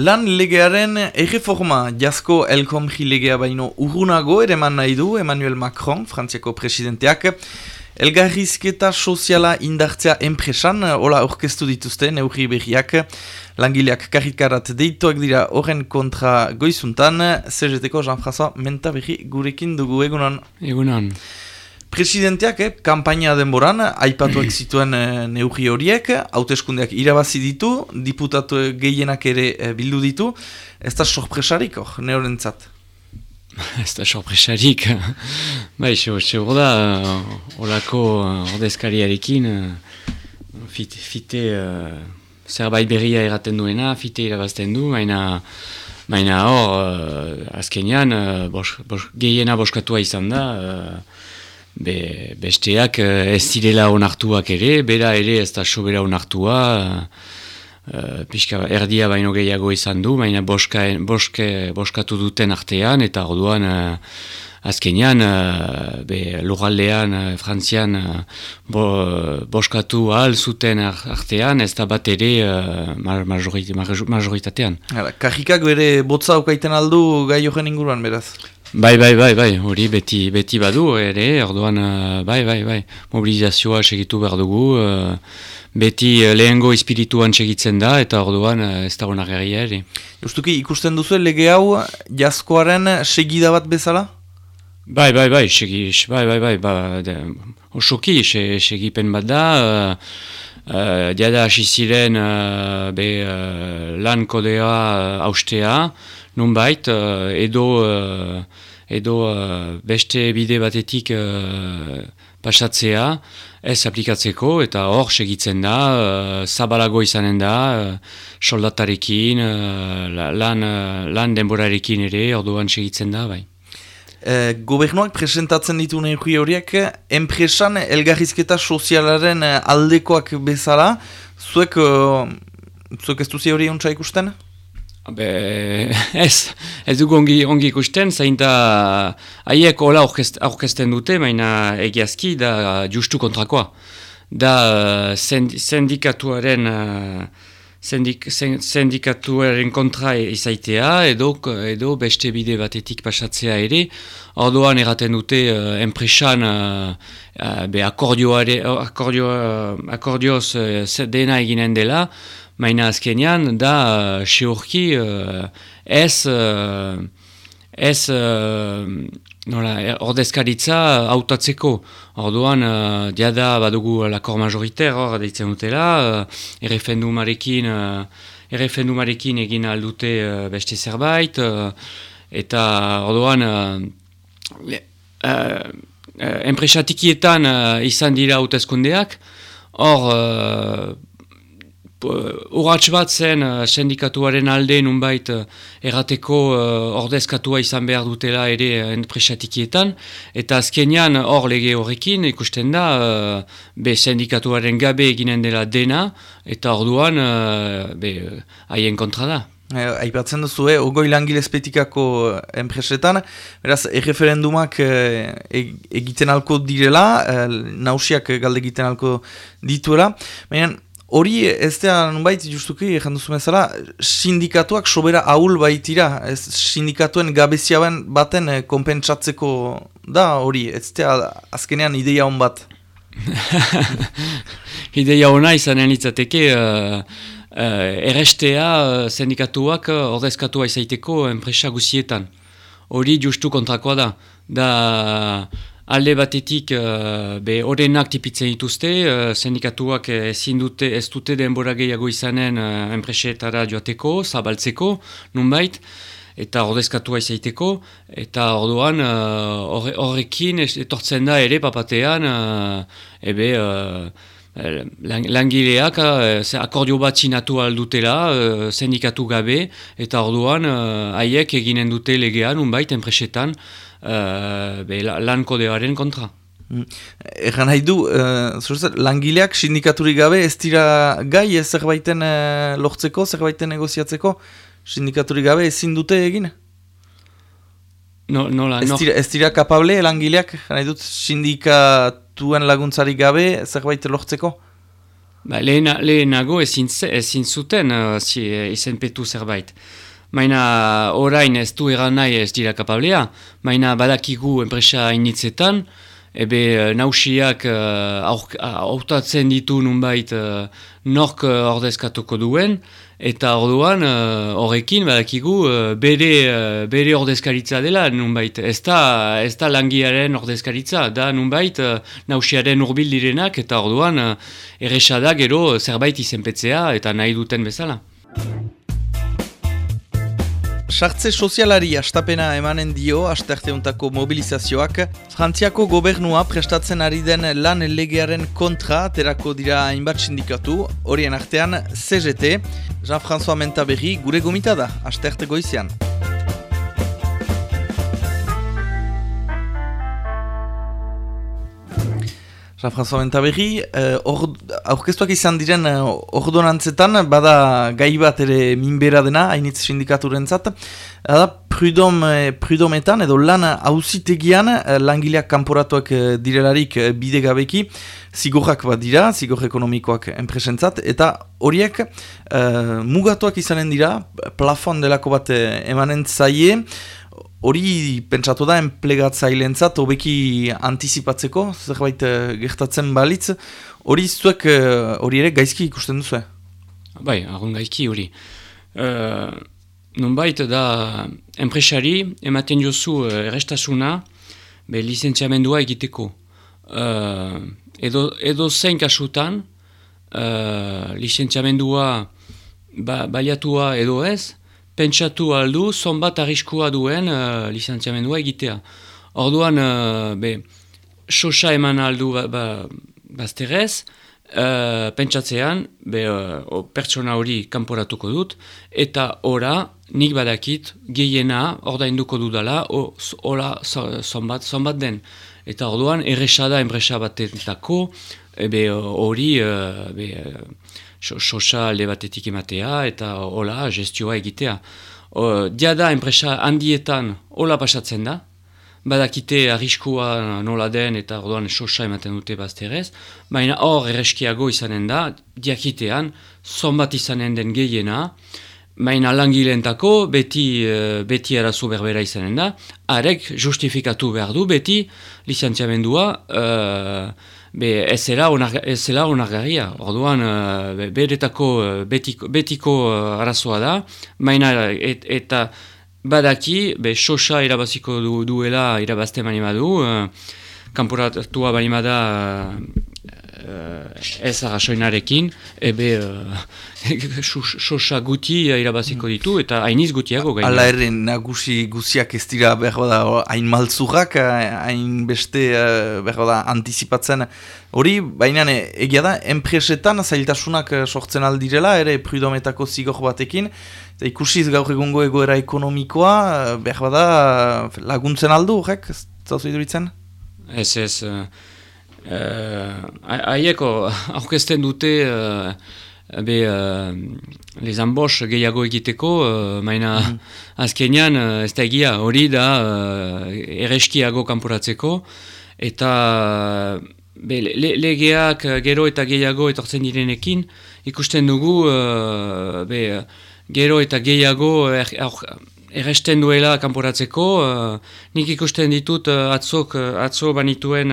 Lan legearen erreforma jasko elkomri legea baino urrunago ere eman nahi du Emmanuel Macron, frantziako presidenteak. Elgarrizketa soziala indartzea enpresan, hola orkestu dituzte, neurri berriak. Langileak karrikarat deituak dira horren kontra goizuntan. CGT-ko Jean-François Menta berri gurekin dugu egunan. Egunan. Presidenteak, eh, kampaina denboran, aipatuak zituen eh, neurri horiek, hauteskundeak irabazi ditu, diputatu gehienak ere eh, bildu ditu, ez da sorpresarik hor, neorentzat? ez da sorpresarik. bai, sego da, horako uh, ordezkariarekin, uh, fite, fite uh, zerbait berria eraten duena, fite irabazten du, baina Baina hor, uh, azkenean, uh, bos, bos, gehiena boskatua izan da, uh, Be, besteak eh, ez zirela onartuak ere, bera ere ez da sobera onartua, uh, pixka erdia baino gehiago izan du, baina boska, boske, boskatu duten artean, eta orduan uh, azkenean, uh, be, lugaldean, uh, frantzian, uh, bo, boskatu ahal zuten artean, ez da bat ere uh, majoritatean. Kajikak bere botza aukaiten aldu gai horren inguruan, beraz? Bai, bai, bai, bai, hori beti, beti badu ere, orduan, uh, bai, bai, bai, mobilizazioa segitu behar dugu, uh, beti uh, lehengo espirituan segitzen da, eta orduan ez da hona ere. Justuki, ikusten duzu lege hau jaskoaren segida bat bezala? Bai, bai, bai, segi, bai, bai, bai, ba, de, osoki, se, segipen bat da, uh, diada hasi ziren uh, be, uh, lan kodea uh, austea, nunbait, uh, edo, uh, edo uh, beste bide batetik uh, pasatzea, ez aplikatzeko, eta hor segitzen da, uh, zabalago izanen da, uh, soldatarekin, uh, lan, uh, lan denborarekin ere, orduan segitzen da, bai. E, gobernuak presentatzen ditu nehi horiek, enpresan elgarrizketa sozialaren aldekoak bezala, zuek, zuek ez duzi hori ontsa ikusten? Be, ez, ez dugu ongi, ongi ikusten, zain da haiek hola aurkezten dute, baina egiazki da justu kontrakoa. Da sendikatuaren, sendik, sendikatuaren kontra izaitea edo, edo beste bide batetik pasatzea ere. Ordoan eraten dute uh, enpresan uh, uh, akordioz uh, dena eginen dela, Maina azkenean, da, uh, seurki, uh, ez, uh, ez, uh, nola, ordezkaritza hautatzeko. Orduan, uh, diada badugu lakor majoriter, hor, deitzen dutela, uh, errefendumarekin, uh, errefendumarekin egin aldute uh, beste zerbait, uh, eta orduan, uh, uh, enpresatikietan uh, izan dira hautezkundeak, hor, uh, Horatz bat zen uh, sindikatuaren alde nunbait uh, errateko uh, ordezkatua izan behar dutela ere uh, enpresatikietan. Eta azkenean hor lege horrekin ikusten da uh, be sindikatuaren gabe eginen dela dena eta orduan uh, haien kontra da. Aipatzen duzu, eh, ogoi langilezpetikako enpresetan, beraz, erreferendumak egiten alko direla, nausiak galde egiten alko dituela, baina, Hori ez da, nunbait, justuki, egin duzu bezala, sindikatuak sobera ahul baitira, ez sindikatuen gabeziaben baten eh, konpentsatzeko da hori, ez da azkenean ideia hon bat. ideia hona izanen itzateke, uh, uh, errestea uh, sindikatuak uh, ordezkatua izaiteko enpresa guzietan. Hori justu kontrakoa da. Da alde batetik uh, be horrenak tipitzen dituzte, uh, sindikatuak ezin dute ez dute denbora gehiago izanen uh, enpresetara joateko, zabaltzeko, nunbait, eta ordezkatua izaiteko, eta orduan horrekin uh, etortzen da ere papatean, uh, ebe... Uh, Langileak uh, akordio bat sinatu aldutela, uh, sindikatu gabe, eta orduan haiek uh, eginen dute legean, unbait, enpresetan, uh, be, lan kodearen kontra. Mm. Egan nahi du, uh, langileak sindikaturik gabe ez dira gai ez zerbaiten uh, lortzeko, zerbaiten negoziatzeko, sindikaturik gabe ezin dute egin? No, no, la, ez, dira, ez dira kapable langileak, nahi dut, sindikatuen laguntzarik gabe zerbait lortzeko? Ba, lehenago ezin, ezin zuten uh, zi, izen petu zerbait. Maina orain ez du eran nahi ez dira kapablea, maina badakigu enpresa initzetan, ebe uh, nausiak uh, ditu nunbait uh, nork uh, ordezkatuko duen, eta orduan horrekin badakigu bere, bere ordezkaritza dela nunbait. Ez da, ez da langiaren ordezkaritza, da nunbait nausiaren urbil direnak eta orduan uh, erresada gero zerbait izenpetzea eta nahi duten bezala. Sartze sozialari astapena emanen dio astearteuntako mobilizazioak, Frantziako gobernua prestatzen ari den lan legearen kontra terako dira hainbat sindikatu, horien artean CGT, Jean-François Mentaberri gure gomita da, astearte goizian. Jean-François Bentaberri, eh, aurkeztuak izan diren eh, ordonantzetan, bada gai bat ere minbera dena, hainitz sindikaturen zat, da prudom, eh, prudometan edo lan hausitegian eh, langileak kanporatuak eh, direlarik eh, bidegabeki, zigorrak bat dira, zigor ekonomikoak enpresentzat, eta horiek eh, mugatuak izanen dira, plafon delako bat eh, emanen zaie, Hori pentsatu da enplegatzailentzat hobeki antizipatzeko, zerbait uh, gertatzen balitz, hori zuek uh, hori ere gaizki ikusten duzu? Bai, argun gaizki hori. Uh, Nunbait da enpresari ematen jozu errestasuna be lizentziamendua egiteko. Uh, edo, edo zein kasutan uh, lizentziamendua ba, baliatua edo ez, pentsatu aldu, zonbat arriskua duen uh, lizentziamendua egitea. Orduan, uh, be, sosa eman aldu ba, ba, bazterez, uh, pentsatzean, be, uh, pertsona hori kanporatuko dut, eta ora, nik badakit, gehiena, ordainduko dudala, hola zonbat, zonbat den. Eta orduan, erresada enpresa batentako, hori, uh, sosa alde batetik ematea eta hola gestioa egitea. O, dia da enpresa handietan hola pasatzen da, badakite arriskua nola den eta orduan sosa ematen dute bazterez, baina hor erreskiago izanen da, diakitean, zonbat izanen den gehiena, baina langileentako beti, uh, beti arazo berbera izanen da, arek justifikatu behar du beti lizantziamendua uh, be ez zela onargarria. Orduan, uh, beretako uh, betiko, betiko uh, arazoa da, maina eta badaki, be sosa irabaziko du, duela irabazte mani badu, uh, kanporatua bani bada uh, ez arrasoinarekin, ebe uh, sosa guti irabaziko mm. ditu, eta hainiz gutiago gaina. Ala erren nagusi guziak ez dira behar da hain maltzurrak, hain beste uh, behar da antizipatzen hori, baina egia da, enpresetan zailtasunak sortzen aldirela, ere prudometako zigor batekin, eta ikusiz gaur egungo egoera ekonomikoa, behar da laguntzen aldu, horrek, zauzu iduritzen? Ez ez, haieko uh, aurkezten dute uh, be uh, les embauches gehiago egiteko, uh, maina mm -hmm. azkenean uh, ez da egia hori da uh, ereskiago kanporatzeko, eta be, le, legeak gero eta gehiago etortzen direnekin, ikusten dugu uh, be, gero eta gehiago er, erresten duela kanporatzeko, uh, nik ikusten ditut uh, atzok, uh, atzo banituen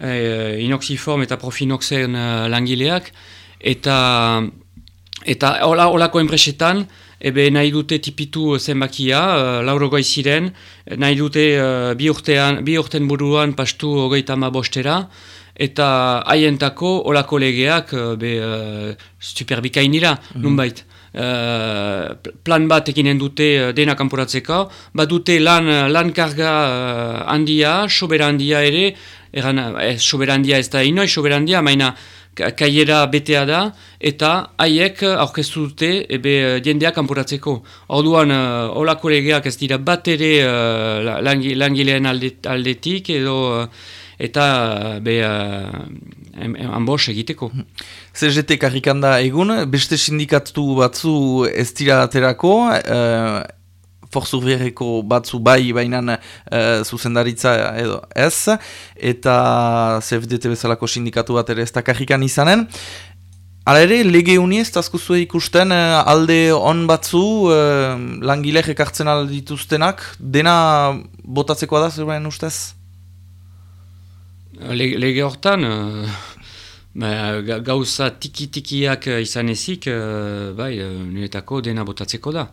e, inoxiform eta profinoxen uh, langileak, eta eta hola, holako enpresetan, ebe nahi dute tipitu zenbakia, uh, lauro ziren, nahi dute uh, bi, urtean, bi urten buruan pastu hogeita ma bostera, eta haientako holako legeak uh, be, uh, superbikainira, mm -hmm. nunbait. Uh, plan bat ekinen dute dena kanporatzeko, bat dute lan, lan karga handia, sobera handia ere, eran, ez, soberandia ez da inoi, soberandia, maina kaiera betea da, eta haiek aurkeztu dute ebe jendeak kanporatzeko. Orduan, uh, olako legeak ez dira bat ere uh, langileen aldetik, edo eta be uh, ambos egiteko. CGT karrikanda egun, beste sindikatu batzu ez dira aterako, berreko batzu bai bainan uh, zuzendaritza edo ez, eta CFDT bezalako sindikatu bat ere ez da izanen. Hala ere, lege uni ez tazkuzue ikusten alde on batzu uh, langilek ekartzen aldituztenak, dena botatzekoa da zerbait ustez? Lege hortan, uh, gauza tiki-tikiak izan ezik, uh, bai, uh, dena botatzeko da.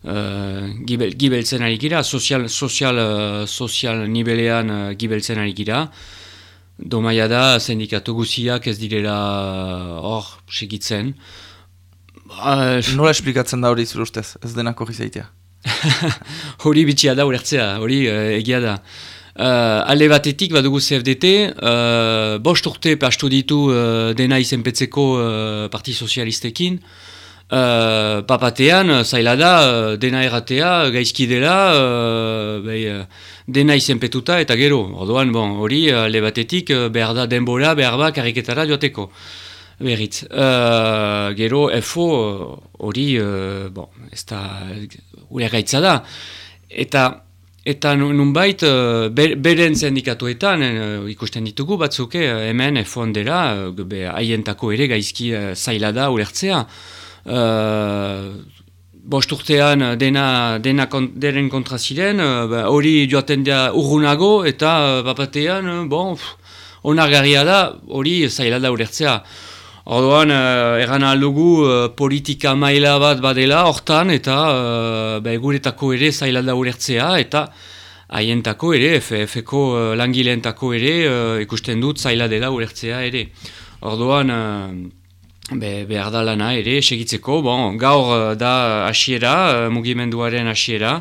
Uh, gibel, gibeltzen ari gira, sozial, sozial, uh, sozial nibelean uh, gibeltzen ari gira, Domaia da, sindikatu guziak ez direla hor segitzen. Uh, Nola esplikatzen da hori zure ustez, ez denako gizaitea? hori bitxia da urertzea, hori uh, egia da. Uh, alde batetik badugu CFDT, uh, bost urte pastu ditu uh, dena izenpetzeko uh, Parti Sozialistekin, Uh, papatean, zaila da, dena erratea, gaizki dela, uh, dena izenpetuta eta gero. Orduan, bon, hori, alde batetik, behar da denbora, behar ba, kariketara joateko. Berriz. Uh, gero, FO, hori, uh, bon, ez da, ure gaitza da. Eta, eta nunbait, uh, beren sindikatuetan, uh, ikusten ditugu batzuk, hemen FO ondera, uh, haientako ere gaizki uh, zaila da ulertzea. Uh, bost urtean dena, dena kont, deren kontra ziren, uh, hori joaten da urgunago eta uh, bapatean, uh, bon, onargarria da, hori zaila da urertzea. Orduan, uh, eran aldugu politika maila bat badela hortan eta uh, guretako ere zaila da urertzea eta haientako ere, FF-ko uh, langileentako ere uh, ikusten dut zaila dela urertzea ere. Orduan, Be, behar da lana ere, segitzeko, bon, gaur eh, da hasiera, eh, mugimenduaren hasiera,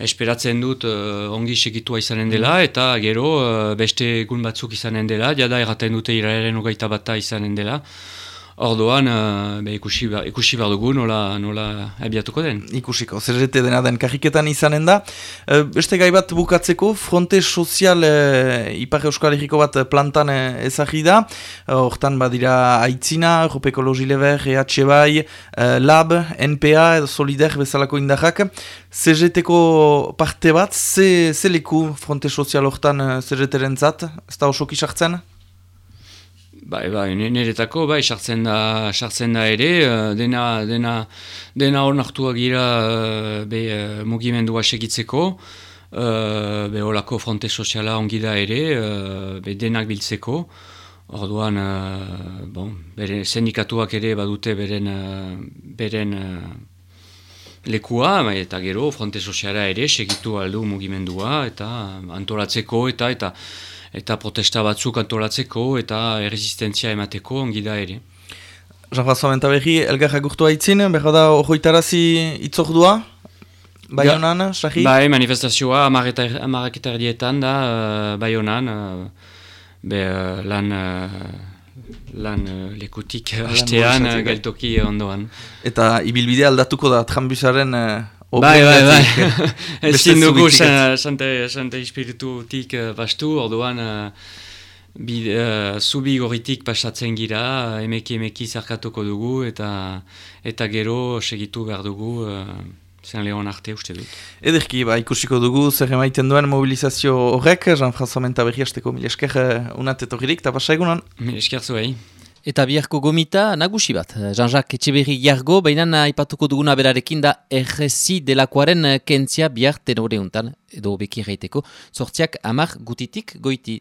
esperatzen dut uh, ongi segitua izanen dela, mm. eta gero uh, beste egun batzuk izanen dela, jada erraten dute iraren ugaita bata izanen dela. Orduan, uh, ikusi, ba, ikusi behar dugu nola, nola abiatuko den. Ikusiko, zerrete dena den karriketan izanen da. Uh, beste gai bat bukatzeko, fronte sozial uh, Ipar Euskal Herriko bat plantan uh, ezagri da. Hortan uh, badira Aitzina, Europeko Logilever, EH bai, uh, LAB, NPA edo Solider bezalako indarrak. CGT-ko parte bat, ze, ze leku fronte sozial hortan CGT-ren zat? Ez da osok isartzen? Bai, bai, niretako, bai, sartzen da, sartzen da ere, eh, dena, dena, dena hor nartua gira eh, be, uh, mugimendua segitzeko, uh, be holako fronte soziala ongi da ere, uh, be denak biltzeko, orduan, uh, bon, bere, sendikatuak ere badute beren, beren lekua, bai, eta gero, fronte soziala ere, segitu aldu mugimendua, eta antolatzeko, eta, eta, eta protesta batzuk antolatzeko eta erresistentzia emateko ongi da ere. Jean-François Mentaberri, elgarra gurtu haitzin, behar da horretarazi itzordua? Bai honan, sahi? Bai, manifestazioa amaraketa erdietan da, uh, bai honan, uh, be, uh, lan, uh, lan uh, lekutik hastean, uh, geltoki ondoan. Eta ibilbidea aldatuko da, trambusaren Bai, bai, bai. Ez zindugu sante espiritutik uh, bastu, orduan uh, uh, zubi goritik pasatzen gira, emeki emeki zarkatuko dugu, eta eta gero segitu behar dugu uh, zen lehon arte uste dut. Ederki, ba, ikusiko dugu zer emaiten duen mobilizazio horrek, Jean-François Menta berri hasteko mil esker uh, unatet horrik, eta pasa egunan? Mil esker zuei. Eta biharko gomita nagusi bat. Jean-Jacques Etxeberri jargo, baina aipatuko duguna berarekin da errezi delakoaren kentzia bihar tenore untan, edo beki reiteko, sortziak amar gutitik goiti.